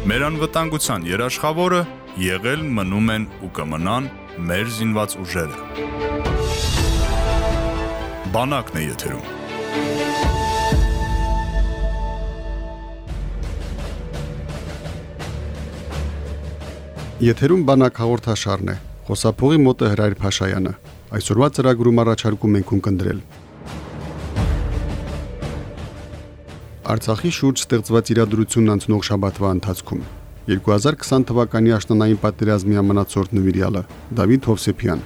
Մեր անվտանգության երաշխավորը եղել մնում են ու կմնան մեր զինված ուժերը։ Բանակն է եթերում։ Եթերում բանակ հաղորդաշարն է։ Խոսափողի մոտ է Հրայր Փաշայանը։ Այսօրվա ծրագրում առաջարկում ենք ունկնդրել Արցախի շուրջ ստեղծված իրադրությունն անցնող շաբաթվա ընթացքում 2020 թվականի աշնանային պատերազմի ամնացորդ նվիրյալը Դավիթ Հովսեփյան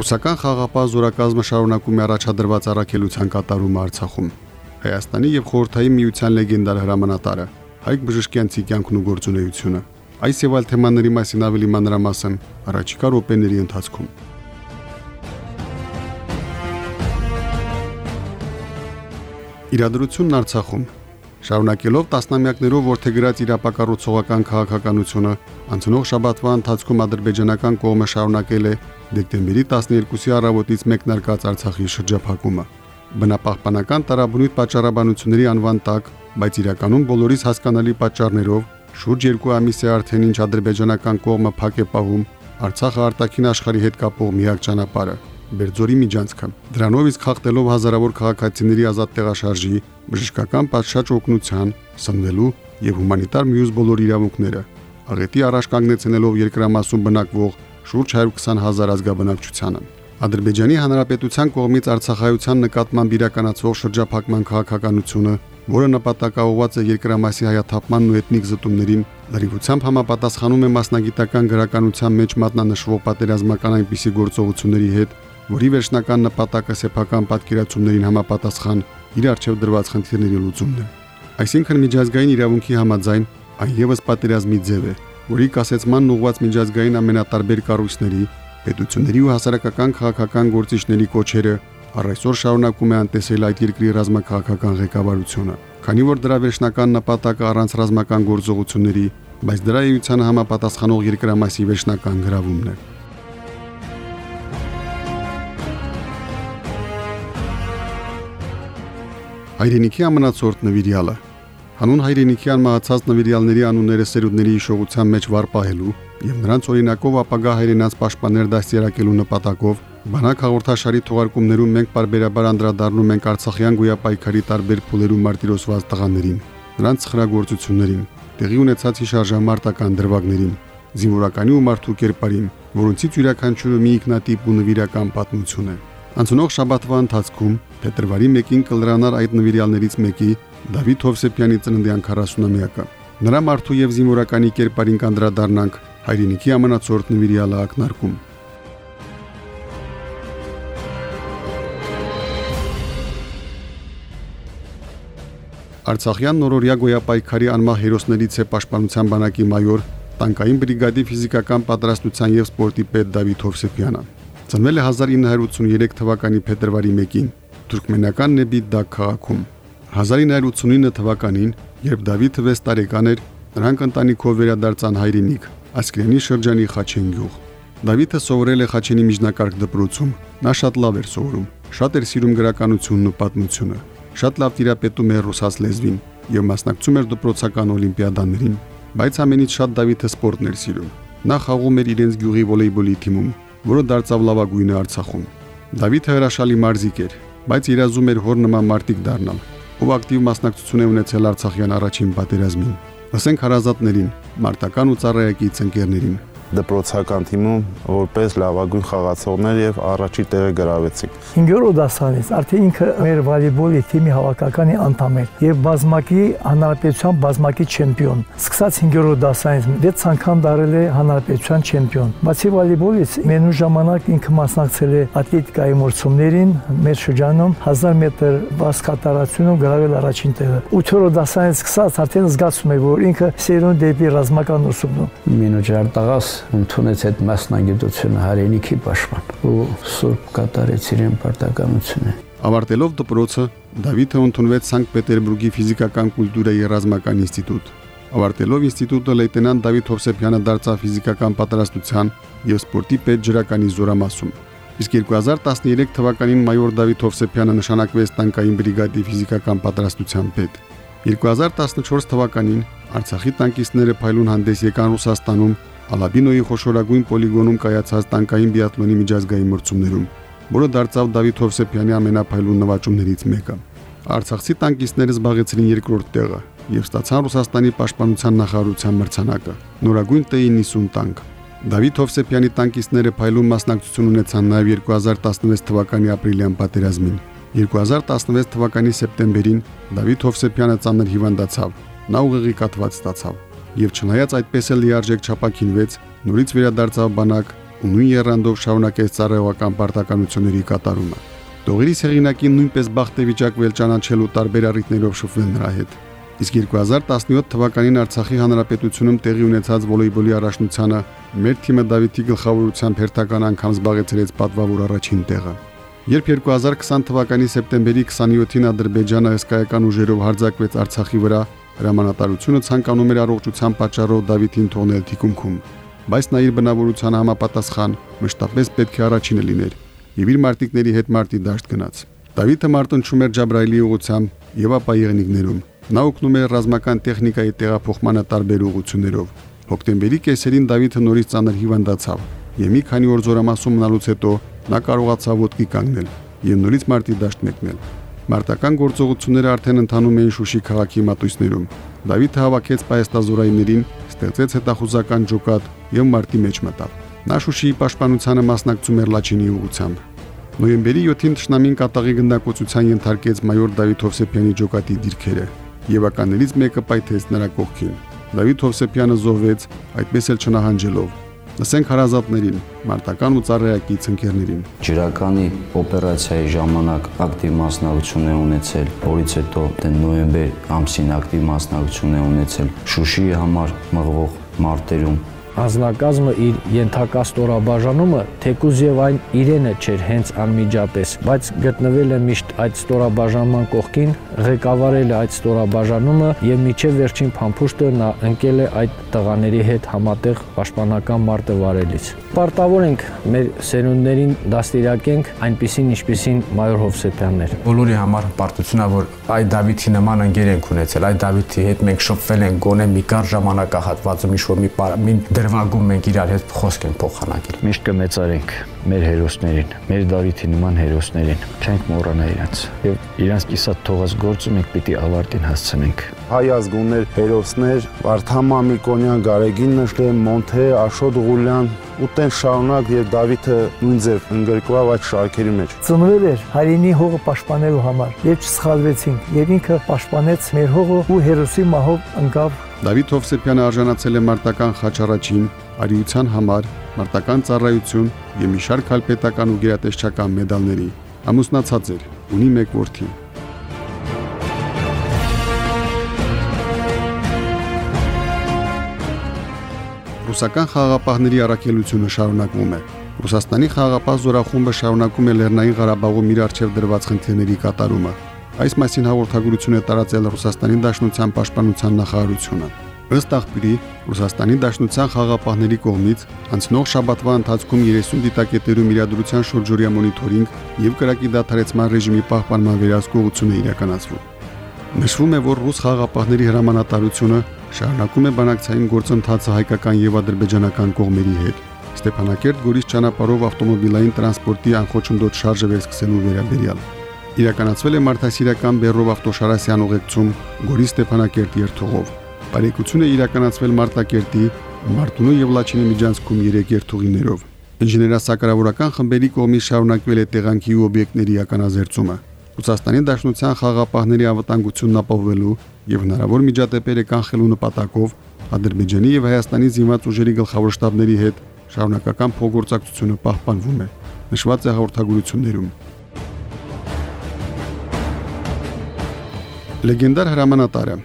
Ռուսական խաղապահ զորակազմը շարունակում է առաջադրված առաքելության կատարումը Արցախում Հայաստանի եւ Խորհրդային Միության լեգենդար հրամանատարը Հայկ Բժշկյանցի կյանքն ու գործունեությունը Այս եւ այլ թեմաների մասին ավելի մանրամասն առաջիկա րոպեների ընթացքում Իրադրությունն Արցախում Շարունակելով տասնամյակներով որթեգրած իրապակառուցողական քաղաքականությունը, անցնող շաբաթվա ընթացքում ադրբեջանական կողմը շարունակել է դեկտեմբերի 12-ի առավոտից մեկնարկած Արցախի շրջափակումը։ Բնապահպանական տարաբնույթ պատճառաբանությունների անվան տակ, բայց իրականում բոլորիս հասկանալի պատճառներով շուրջ 2 ամիս է արդեն ինչ ադրբեջանական կողմը փակ է պահում Արցախը արտաքին աշխարհի հետ կապող միակ ճանապարհը։ Բերձորի միջանցքը։ Դրանով իսկ խախտելով հազարավոր քաղաքացիների ազատ տեղաշարժի, բժշկական պատշաճ օգնության, սնվելու եւ հումանիտար մյուս բոլոր իրավունքները, աղետի առաջ կանգնեցնելով երկրամասում բնակվող շուրջ 120 հազար ազգաբնակչությանը։ Ադրբեջանի Հանրապետության կողմից Արցախայության նկատմամբ իրականացվող շրջափակման քաղաքականությունը, որը նպատակաուղված է երկրամասի հայաթափմանն ու էթնիկ զտումներին, լրիվությամբ համապատասխանում է մասնագիտական գրականության մեջ մատնանշվող պատերազմական այնպիսի գործողությունների հետ, որի վերջնական նպատակը սեփական պատկերացումներին համապատասխան իր արժեվ դրված խնդիրների լուծումն է։ Այսինքն միջազգային իրավունքի համաձայն այն եւս պատերազմի ձև է, որի կասեցման ուղված միջազգային ամենատարբեր կառույցների, պետությունների ու հասարակական քաղաքական գործիչների կոչերը առ այսօր շարունակում է անտեսել այդ երկրի ռազմաքաղաքական ղեկավարությունը։ Քանի որ դրա վերջնական նպատակը առանց ռազմական գործողությունների, բայց դրա էությանը համապատասխանող երկրամասի վերջնական գրավումն է։ Հայրենիքի ամնացորդ նվիրյալը Հանուն հայրենիքի անմահացած նվիրյալների անունները սերունդների հիշողության մեջ վարպահելու եւ նրանց օրինակով ապագա հայրենաց պաշտպաներ դաստիարակելու նպատակով բանակ հաղորդաշարի թողարկումներում մենք բարբերաբար անդրադառնում ենք Արցախյան գույապայքարի տարբեր փուլերում մարտիրոսված տղաներին, նրանց խրագործություններին, տեղի ունեցած հիշարժամարտական դրվագներին, զինվորականի ու մարդու կերպարին, որոնցից յուրաքանչյուրը մի ինքնատիպ ու նվիրական պատմություն է։ Անցնող շաբաթվա ընթացքում փետրվարի 1-ին կլրանար այդ նվիրյալներից մեկի Դավիթ Հովսեփյանի ծննդյան 40-ամյակը։ Նրա մարդու եւ զինվորականի կերպարին կանդրադառնանք հայրենիքի ամենացորդ նվիրյալը ակնարկում։ Արցախյան նորորյա գոյապայքարի անմահ հերոսներից է պաշտպանության բանակի մայոր տանկային բրիգադի ֆիզիկական պատրաստության եւ սպորտի պետ Դավիթ Հովսեփյանը։ Ծնվել է 1983 թվականի փետրվարի 1-ին Թուրքմենական Նեբիդդակ քաղաքում։ 1989 թվականին, երբ Դավիթը 6 տարեկան էր, նրանք ընտանիքով վերադարձան հայրենիք, Ասկրենի շրջանի Խաչեն գյուղ։ Դավիթը սովորել է Խաչենի միջնակարգ դպրոցում։ Նա շատ լավ էր սովորում, շատ էր սիրում գրականությունն ու պատմությունը։ Շատ լավ տիրապետում էր ռուսաց լեզվին եւ մասնակցում էր դպրոցական օլիմպիադաներին, բայց ամենից շատ Դավիթը սպորտն էր սիրում։ Նա խաղում էր իրենց գյուղի վոլեյբոլի թիմում, որը դարձավ լավագույնը Արցախում։ Դավիթը հրաշալի մարզիկ էր, բայց երազում էր հոր նման մարտիկ դառնալ, ով ակտիվ մասնակցություն է ունեցել Արցախյան առաջին պատերազմին։ Ասենք հարազատներին, մարտական ու ծառայակից ընկերներին դպրոցական թիմում որպես լավագույն խաղացողներ եւ առաջի տեղը գրավեցինք։ 5-րդ դասանից արդեն ինքը մեր վոլեյբոլի թիմի հավաքականի անդամ էր եւ բազմակի հանրապետության բազմակի չեմպիոն։ Սկսած 5-րդ դասանից 6 անգամ դարել է հանրապետության չեմպիոն։ Բացի վոլեյբոլից մենու ժամանակ ինքը մասնակցել է ատլետիկայի մրցումներին մեր շրջանում 1000 մետր բաց կատարությունում գրավել առաջին տեղը։ 8-րդ դասանից սկսած արդեն զգացում եք որ ինքը սերուն դեպի ռազմական ուսումնում։ Մենու ջարտաղաս ընդունեց այդ մասնագիտությունը հայրենիքի պաշտպան ու սուրբ կատարեց իրեն պարտականությունը։ Ավարտելով դպրոցը Դավիթը ընդունվեց Սանկտ Պետերբուրգի ֆիզիկական կուլտուրայի ռազմական ինստիտուտ։ Ավարտելով ինստիտուտը լեյտենանտ Դավիթ Հովսեփյանը դարձավ ֆիզիկական պատրաստության եւ սպորտի պետ ջրականի զորամասում։ Իսկ 2013 թվականին մայոր Դավիթ Հովսեփյանը նշանակվեց տանկային բրիգադի ֆիզիկական պատրաստության պետ։ 2014 թվականին Արցախի տանկիստները փայլուն հանդես եկան Ռուսաստանում Ալաբինոյի խոշորագույն պոլիգոնում կայացած տանկային բիատլոնի միջազգային մրցումներում, որը դարձավ Դավիթ Հովսեփյանի ամենափայլուն նվաճումներից մեկը։ Արցախցի տանկիստները զբաղեցրին երկրորդ տեղը եւ ստացան Ռուսաստանի պաշտպանության նախարարության մրցանակը՝ նորագույն T90 տանկ։ Դավիթ Հովսեփյանի տանկիստները փայլուն մասնակցություն ունեցան նաև 2016 թվականի ապրիլյան պատերազմին։ 2016 թվականի սեպտեմբերին Դավիթ Հովսեփյանը ծանր հիվանդացավ։ Նա ուղեղի կաթված ստացավ եւ չնայած այդպես էլ լիարժեք չափակինվեց, նորից վերադարձավ բանակ ու նույն երանդով շարունակեց ծառայողական պարտականությունների կատարումը։ Տողերի հեղինակին նույնպես բախտեվիճակվել ճանաչելու տարբեր առիթներով շփվել նրա հետ։ Իսկ 2017 թվականին Արցախի հանրապետությունում տեղի ունեցած վոլեյբոլի առաջնությանը մեր թիմը Դավիթի գլխավորությամբ հերթական անգամ զբաղեցրեց պատվավոր առաջին տեղը։ Երբ 2020 թվականի սեպտեմբերի 27-ին Ադրբեջանը հսկայական ուժերով հարձակվեց Արցախի վրա, Հրամանատարությունը ցանկանում էր առողջության պատճառով Դավիթին թողնել թիկունքում, բայց նա իր բնավորության համապատասխան մշտապես պետք է առաջինը լիներ եւ իր մարտիկների հետ մարտի դաշտ գնաց։ Դավիթը մարտնչում էր Ջաբրայելի ուղությամբ եւ ապա եղնիկներում։ Նա օգնում էր ռազմական տեխնիկայի տեղափոխմանը տարբեր ուղություններով։ Հոկտեմբերի կեսերին Դավիթը նորից ծանր հիվանդացավ եւ մի քանի օր զորամասում մնալուց հետո նա կարողացավ ոտքի կանգնել եւ նորից մարտի դաշտ մեկնել։ Մարտական գործողությունները արդեն ընթանում էին Շուշի քաղաքի մատույցներում։ Դավիթը հավաքեց պայեստազորայիներին, ստեղծեց հետախուզական ջոկատ եւ մարտի մեջ մտավ։ Նա Շուշիի պաշտպանությանը մասնակցում էր Լաչինի ուղությամբ։ Նոյեմբերի 7-ին Տշնամին կատաղի գնդակոծության ենթարկեց մայոր Դավիթ Հովսեփյանի ջոկատի դիրքերը։ Եվականներից մեկը պայթեց նրա կողքին։ Դավիթ Հովսեփյանը զոհվեց, այդպես էլ չնահանջելով։ Լսենք հարազատներին, մարտական ու ծառայակից ընկերներին։ Ջրականի օպերացիայի ժամանակ ակտիվ մասնակցություն է ունեցել, որից հետո դե նոյեմբեր ամսին ակտիվ մասնակցություն է ունեցել Շուշիի համար մղվող մարտերում Անձնակազմը իր ենթակա ստորաբաժանումը թեկուզ եւ այն իրենը չէր հենց անմիջապես, բայց գտնվել է միշտ այդ ստորաբաժանման կողքին, ղեկավարել է այդ ստորաբաժանումը եւ միջև վերջին փամփուշտը նա ընկել է այդ տղաների հետ համատեղ պաշտպանական մարտը վարելիս։ Պարտավոր ենք մեր սերունդներին դաստիարակենք այնպիսին, ինչպիսին մայոր Հովսեփյանն էր։ Բոլորի համար պարտությունա, որ այդ Դավիթի նման ընկեր ենք ունեցել, այդ Դավիթի հետ մենք շփվել ենք գոնե մի կար ժամանակահատվածում, ինչ որ մի մի դրվագում մենք իրար հետ խոսք ենք փոխանակել։ Միշտ կմեծարենք մեր հերոսներին, մեր Դավիթի նման հերոսներին։ Չենք մոռանա իրենց։ Եվ իրենց կիսատ թողած գործը մենք պիտի ավարտին հասցնենք։ Հայ ազգուններ, հերոսներ, Վարդան Մամիկոնյան, Գարեգին Նժդե, Մոնթե, Աշոտ Ղուլյան, ու տեն շարունակ եւ Դավիթը նույն ձև ընդգրկվավ այդ շարքերի մեջ։ Ծնվել էր հայրենի հողը պաշտպանելու համար, եւ չսխալվեցինք, եւ ինքը պաշտպանեց մեր հողը ու հերոսի մահով ընկավ Դավիթ Հովսեփյանը արժանացել է մարտական խաչառաջին, արիության համար, մարտական ծառայություն եւ մի շարք այլ պետական ու գերատեսչական մեդալների։ Ամուսնացած էր, ունի մեկ որդի։ Ռուսական խաղաղապահների առաքելությունը շարունակվում է։ Ռուսաստանի խաղաղապահ զորախումբը շարունակում է Լեռնային Ղարաբաղում իր արչև դրված խնդիրների կատարումը։ Այս մասին հաղորդագրություն է տարածել Ռուսաստանի Դաշնության Պաշտպանության նախարարությունը։ Ըստ աղբյուրի, Ռուսաստանի Դաշնության խաղապահների կողմից անցնող շաբաթվա ընթացքում 30 դիտակետերում իրադրության շուրջօրյա մոնիթորինգ եւ կրակի դադարեցման ռեժիմի պահպանման վերահսկողություն է իրականացվում։ Նշվում է, որ ռուս խաղապահների հրամանատարությունը շարունակում է բանակցային գործընթացը հայկական եւ ադրբեջանական կողմերի հետ։ Ստեփանակերտ Գորիս ճանապարհով ավտոմոբիլային տրանսպորտի անխոչնդոտ շարժը վերսկսելու վերաբերյալ իրականացվել է մարդասիրական Բերրով ավտոշարասյան ուղեկցում Գորի Ստեփանակերտ երթուղով։ Բարեկությունը իրականացվել Մարտակերտի, Մարտունու եւ Լաչինի միջանցքում 3 երթուղիներով։ Ինժեներասակարավորական խմբերի կողմից շարունակվել է տեղանքի ու օբյեկտների ականազերծումը։ Ռուսաստանի Դաշնության խաղապահների անվտանգությունն ապահովելու եւ հնարավոր միջադեպերը կանխելու նպատակով Ադրբեջանի եւ Հայաստանի զինված ուժերի գլխավոր շտաբների հետ շարունակական փոխգործակցությունը պահպանվում է։ Նշված է հաղորդագրություններում։ Լեգենդար հրամանատարը.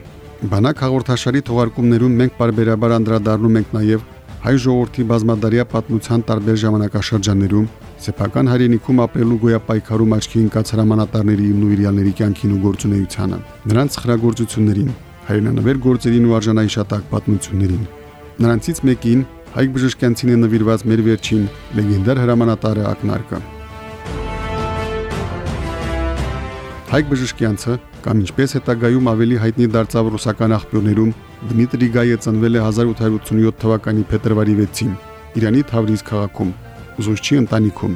Բանակ հաղորդաշարի թողարկումներում մենք բարբերաբար անդրադառնում ենք նաև հայ ժողովրդի բազմադարյա պատմության տարբեր ժամանակաշրջաններում սեփական հայրենիքում ապրելու գոյապայքարում աչքի ընկած հրամանատարների ու նույրյալների կյանքին ու գործունեությանը, նրանց խրագործություններին, հայրենանվեր գործերին ու արժանայշատակ պատմություններին։ Նրանցից մեկին Հայկ Բժշկյանցին է նվիրված մեր վերջին լեգենդար հրամանատարը ակնարկը։ Հայկ Բժշկյանցը կամ ինչպես հետագայում ավելի հայտնի դարձավ ռուսական աղբյուրներում Դմիտրի Գայը ծնվել է 1887 թվականի փետրվարի 6-ին Իրանի Թավրիզ քաղաքում ուսուցչի ընտանիքում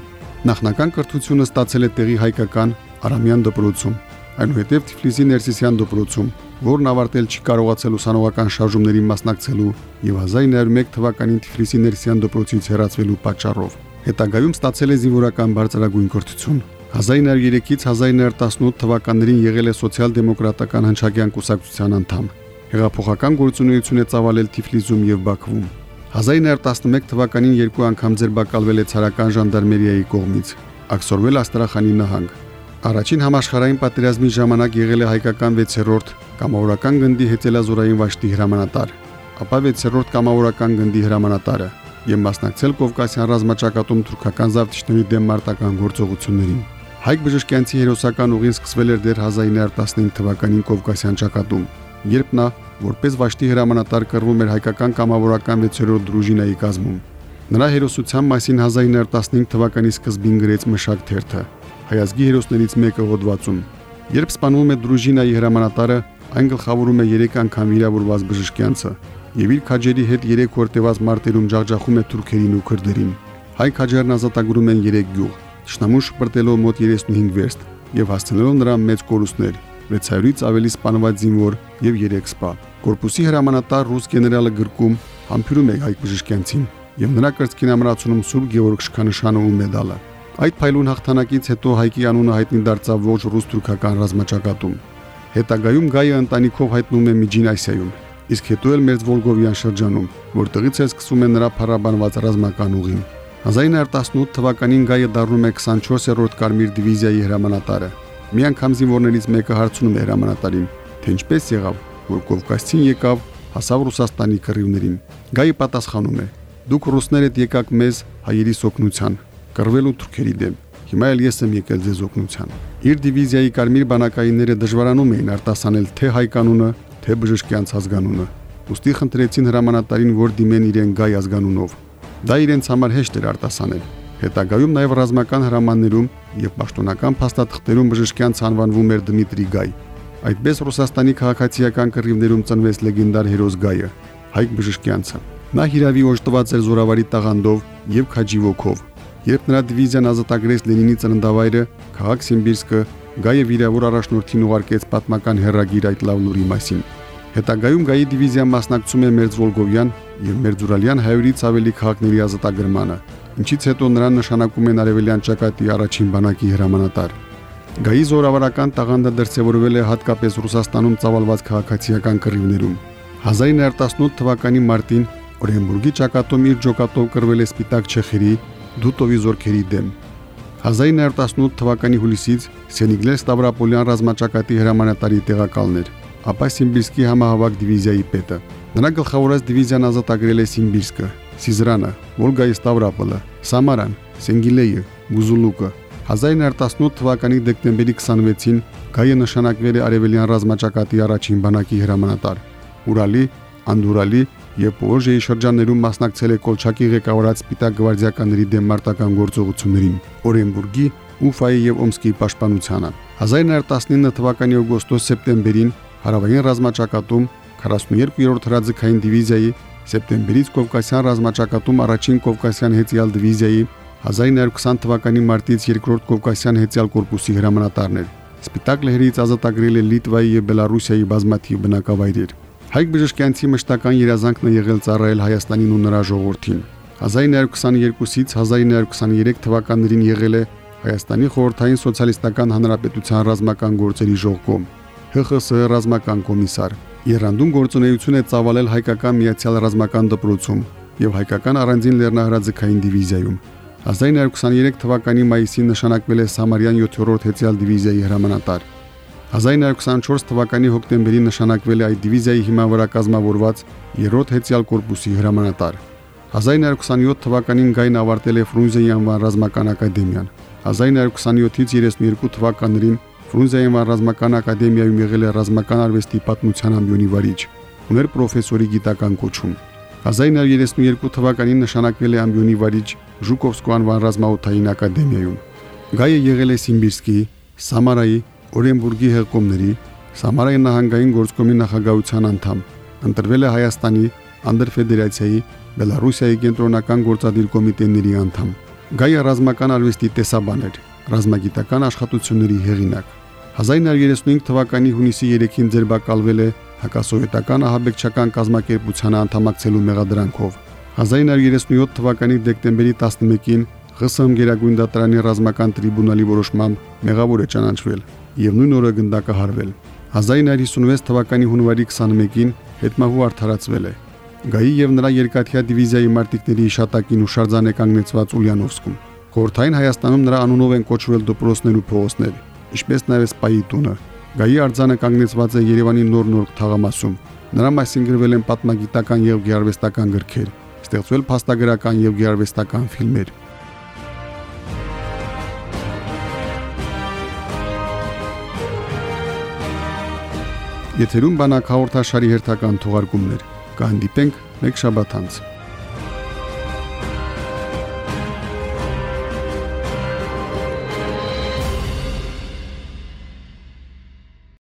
նախնական կրթությունը ստացել է տեղի հայկական Արամյան դպրոցում այնուհետև Թիֆլիսի Ներսիսյան դպրոցում որն ավարտել չի կարողացել ուսանողական շարժումների մասնակցելու եւ 1901 թվականին Թիֆլիսի Ներսիսյան դպրոցից հեռացվելու պատճառով հետագայում ստացել է զինվորական բարձրագույն կրթություն 1903-ից 1918 թվականներին եղել է սոցիալ-դեմոկրատական հնչակյան կուսակցության անդամ։ Հեղափոխական գործունեություն է ծավալել Թիֆլիսում եւ Բաքվում։ 1911 թվականին երկու անգամ ձերբակալվել է ցարական ժանդարմերիայի կողմից։ Աքսորվել Աստրախանի նահանգ։ Առաջին համաշխարհային պատերազմի ժամանակ եղել է հայկական 6-րդ կամավորական գնդի հեծելազորային վաշտի հրամանատար, ապա 6-րդ կամավորական գնդի հրամանատարը եւ մասնակցել Կովկասյան ռազմաճակատում թուրքական զավթիչների դեմ մարտական գործողություններին։ Հայկ Բժշկյանցի հերոսական ուղին սկսվել էր դեռ 1915 թվականին Կովկասյան ճակատում, երբ նա որպես վաշտի հրամանատար կռվում էր հայկական կամավորական 6-րդ դրուժինայի կազմում։ Նրա հերոսության մասին 1915 թվականի սկզբին գրեց Մշակ թերթը։ Հայազգի հերոսներից մեկը հոդվածում։ Երբ սպանվում է դրուժինայի հրամանատարը, այն գլխավորում է 3 անգամ վիրավորված բժշկյանցը եւ իր քաջերի հետ 3 օր տևած մարտերում ջախջախում է թուրքերին ու քրդերին։ Հայ քաջերն ազատագրում են 3 գյուղ, Շնամուն շպրտելով մոտ 35 վերստ եւ հասցնելով նրան մեծ կորուստներ 600-ից ավելի սպանված զինվոր եւ 3 սպա։ Կորպուսի հրամանատար ռուս գեներալը գրկում համբյուրում է Հայկ Բժշկյանցին եւ նրա կրծքին ամրացնում Սուրբ Գևորգ շքանշանը ու մեդալը։ Այդ փայլուն հաղթանակից հետո Հայկի անունը հայտնի դարձավ ոչ ռուս-թուրքական ռազմաճակատում։ Հետագայում Գայը ընտանիքով հայտնում է Միջին Ասիայում, իսկ հետո էլ Մերձ Վոլգովյան շրջանում, որտեղից է սկսում է նրա փառաբանված ռազմական ուղին։ 1918 թվականին Գայը դառնում է 24-րդ Կարմիր դիվիզիայի հրամանատարը։ Մի անգամ զինվորներից մեկը հարցնում է հրամանատարին, թե ինչպես եղավ, որ Կովկասցին եկավ, հասավ Ռուսաստանի կռիվներին։ Գայը պատասխանում է. Դուք ռուսներդ եկաք մեզ հայերի սոկնության, կռվելու թուրքերի դեմ։ Հիմա էլ ես եմ եկել ձեզ օգնության։ Իր դիվիզիայի կարմիր բանակայինները դժվարանում էին արտասանել թե հայ կանունը, թե բժշկյանց ազգանունը։ Ոստի խնդրեցին հրամանատարին, որ դիմեն իրեն գայ ազգանունով Դա իրենց համար հեշտ էր արտասանել։ Հետագայում նաև ռազմական հրամաններում եւ պաշտոնական փաստաթղթերում բժշկյանց անվանվում էր Դմիտրի Գայ։ Այդպես Ռուսաստանի քաղաքացիական կռիվներում ծնվեց լեգենդար հերոս Գայը, Հայկ Բժշկյանցը։ Նա հիրավի օժտված էր զորավարի տաղանդով եւ քաջի ոգով։ Երբ նրա դիվիզիան ազատագրեց Լենինի ծննդավայրը, քաղաք Սիմբիրսկը, Գայը վիրավոր առաջնորդին ուղարկեց պատմական հերագիր այդ լավ լուրի մասին։ Հետագայում Գայի դիվիզիան մասնակցում է Մերձվոլգովյան եւ Մերձուրալյան հայերից ավելի քաղաքների ազատագրմանը, ինչից հետո նրան նշանակում են արևելյան ճակատի առաջին բանակի հրամանատար։ Գայի զորավարական տաղանդը դրսևորվել է հատկապես Ռուսաստանում ծավալված քաղաքացիական կռիվներում։ 1918 թվականի մարտին Օրենբուրգի ճակատում իր ջոկատով կռվել է Սպիտակ Չեխերի Դուտովի զորքերի դեմ։ 1918 թվականի հուլիսից Սենիգլեր Ստավրապոլյան ռազմաճակատի հրամանատարի տեղակալն էր ապա Սիմբիրսկի համահավաք դիվիզիայի պետը։ Նրա գլխավորած դիվիզիան ազատագրել է Սիմբիրսկը, Սիզրանը, Վոլգայի Ստավրապոլը, Սամարան, Սենգիլեյը, Բուզուլուկը։ 1918 թվականի դեկտեմբերի 26-ին Գայը նշանակվել է Արևելյան ռազմաճակատի առաջին բանակի հրամանատար։ Ուրալի, Անդուրալի եւ Պոլժեի շրջաններում մասնակցել է Կոլչակի ղեկավարած Սպիտակ գվարդիականների դեմ մարտական գործողություններին, Օրենբուրգի, Ուֆայի եւ Օմսկի պաշտպանությանը։ 1919 թվականի օգոստոս-սեպտեմբերին Հարավային ռազմաճակատում 42-րդ հրաձգային դիվիզիայի սեպտեմբերից Կովկասյան ռազմաճակատում առաջին Կովկասյան հեծյալ դիվիզիայի 1920 թվականի մարտից երկրորդ Կովկասյան հեծյալ կորպուսի հրամանատարն էր։ Սպիտակ լեհերից ազատագրել է Լիտվայի եւ Բելարուսիայի բազմաթիվ բնակավայրեր։ Հայկ Բժշկյանցի մշտական երազանքն է եղել ծառայել Հայաստանին ու նրա ժողովրդին։ 1922-ից 1923 թվականներին եղել է Հայաստանի խորհրդային սոցիալիստական հանրապետության ռազմական գործերի ժողկոմ։ ՀԽՍՀ ռազմական կոմիսար։ Երանդուն գործունեություն է ծավալել հայկական միացյալ ռազմական դպրոցում եւ հայկական առանձին լեռնահրաձգային դիվիզիայում։ 1923 թվականի մայիսին նշանակվել է Սամարյան 7-րդ հեծյալ դիվիզիայի հրամանատար։ 1924 թվականի հոկտեմբերին նշանակվել է այդ դիվիզիայի հիմա վրա կազմավորված 3-րդ հեծյալ կորպուսի հրամանատար։ 1927 թվականին Գայն ավարտել է Ֆրունզեի անվան ռազմական ակադեմիան։ 1927-ից 32 թվականներին Ֆրունզիայի ռազմական ակադեմիայում եղել է ռազմական արվեստի պատմության ամբիոնի վարիչ, ուներ պրոֆեսորի գիտական կոչում։ 1932 թվականին նշանակվել է ամբիոնի վարիչ Ժուկովսկու անվան ռազմաօթային ակադեմիայում։ Գայը եղել է Սիմբիրսկի, Սամարայի, Օրենբուրգի հեղկոմների, Սամարայի նահանգային գործկոմի նախագահության անդամ, ընտրվել է Հայաստանի Անդեր Ֆեդերացիայի Բելարուսիայի կենտրոնական գործադիր կոմիտեների անդամ։ Գայը ռազմական արվեստի տեսաբան էր, ռազմագիտական աշխատությունների հեղինակ։ 1935 թվականի հունիսի 3-ին ձերբակալվել է հակասովետական ահաբեկչական կազմակերպությանը անդամակցելու մեղադրանքով։ 1937 թվականի դեկտեմբերի 11-ին ԽՍՀՄ Գերագույն դատարանի ռազմական տրիբունալի որոշմամբ մեղավոր է ճանաչվել եւ նույն օրը գնդակահարվել։ 1956 թվականի հունվարի 21-ին հետմահու արդարացվել է։ Գայի եւ նրա երկաթյա դիվիզիայի մարտիկների իշատակին հուշարձան է կանգնեցված Ուլյանովսկում։ Խորթային Հայաստանում նրա անունով են կոչվել դպրոցներ ու փողոցներ, ինչպես նաեւ Սպայի տունը։ Գայի արձանը կանգնեցված է Երևանի նոր-նոր թաղամասում։ Նրա մասին գրվել են պատմագիտական եւ գեղարվեստական գրքեր, ստեղծվել փաստագրական եւ գեղարվեստական ֆիլմեր։ Եթերում բանակ հաղորդաշարի հերթական թողարկումներ կհանդիպենք մեկ շաբաթ անց։